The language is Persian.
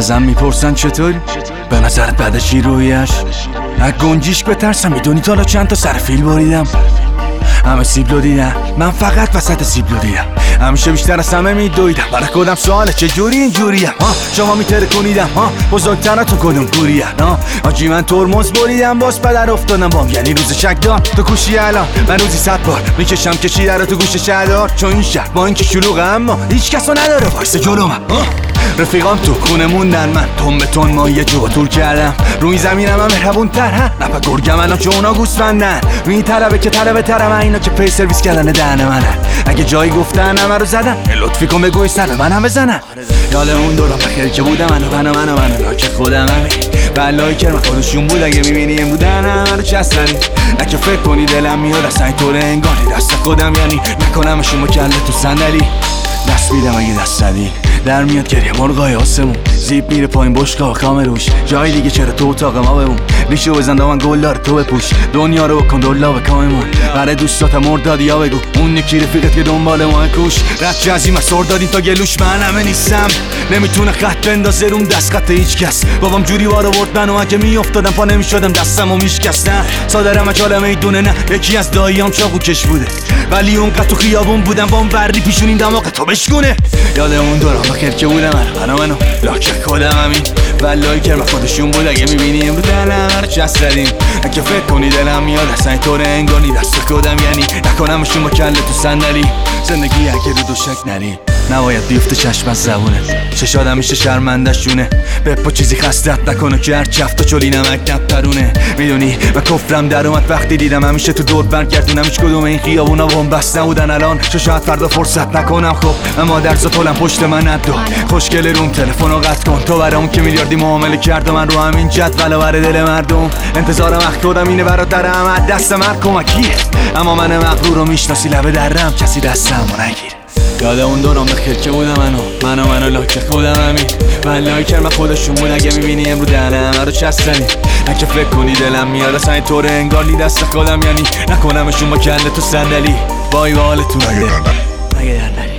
ازم می‌پرسن چطوری؟ به نظرت بعد چی رویش از گنجیش بترسم می‌دونی تا چند تا سر فیل بریدم. همه سیبلو دیدم من فقط وسط سیبلو دیدم همیشه بیشتر از همه میدویدم. برای خودم سواله چه جوری اینجوریم ها؟ شما میتره کنیدم ها؟ تو کدوم گوریم ها؟ آجی من ترمز بریدم باز پدر افتادم بام. یعنی روز دار تو کوشی الان. من روزی صد بار می‌کشم کشی در تو گوش شهردار. چون این شهر با اینکه شلوغه اما هیچ کسو نداره وایس جلوم رفیقام تو خونه موندن. من تون به تون ما یه جو طول کردم. روی زمینم هم مهربون تر ها. نپا گرگم الان چه اونا روی طلبه که طلبه ترم اینا که پی سرویس کردن دهن منن اگه جایی گفتن همه رو زدن. لطفی کن بگوی سر من هم بزنن یال اون دوران بخیر که بودم منو منو منو منو که خودم همین بلای کرم خودشون بود اگه می‌بینی این بودن همه رو چستنی نکه فکر کنی دلم میاد اصلا طور انگاری. دست خودم یعنی نکنمشون کله تو صندلی. دست میدم اگه دست زدی. در میاد گریه. مرغای آسمون. زیب میره پایین بشقا کامروش روش جای دیگه چرا تو اتاق ما بمون ریشو بزن من گل تو بپوش. دنیا رو بکن دلا به کاممون. برای دوستات مردادی یا بگو. اون یکی رفیقت که دنبال ما کوش. رد جزی مسار دادیم تا گلوش. من همه نیستم. نمی‌تونه خط بندازه روم دست خط هیچ کس. بابام جوری وارو برد منو اگه میافتادم پا نمی‌شدم دستمو میشکست. نه. صادرم اجالم می‌دونه نه. یکی از داییام چاقو کش بوده. ولی اون تو خیابون بودم با اون بری پیشونین دماغ تو بشکونه. یاد اون بخیر که بودم منو منو لاکه کدم همین. ولای کرم خودشون بود اگه می‌بینی امرو دلم هر چست زدیم. اگه فکر کنی دلم میاد اصلا طور انگانی دست کدم یعنی نکنمشون با کله تو صندلی. زندگی اگه رو دو شک نری. نباید بیفته چشم از زبونه. چشادم میشه شرمندشونه بپا چیزی خستت نکنه که هر چفت و چلی نمک نپرونه. می‌دونی و کفرم در اومد وقتی دیدم همیشه تو دور برگردونم هیچ کدوم این خیابونا بهم بست نبودن الان. چه شاید فردا فرصت نکنم. خب اما در طولم پشت من ندو خوشگل روم تلفن قطع کن. تو برای اون که میلیاردی معامله کرد من رو همین جد بر دل مردم. انتظار وقت خودم اینه برادرم دست من کمکیه. اما من مغرور رو می‌شناسی لبه درم کسی دستم نگیر یاد اون دوران بخیر که بودم منو. منو منو لاک خودم همین. من لایکر من خودشون بود. اگه می‌بینی امرو دهنه من رو چستنی. اگه فکر کنی دلم اصلا این طور انگار دست خودم یعنی. نکنمشون با کله تو صندلی. بای به حالتون اگه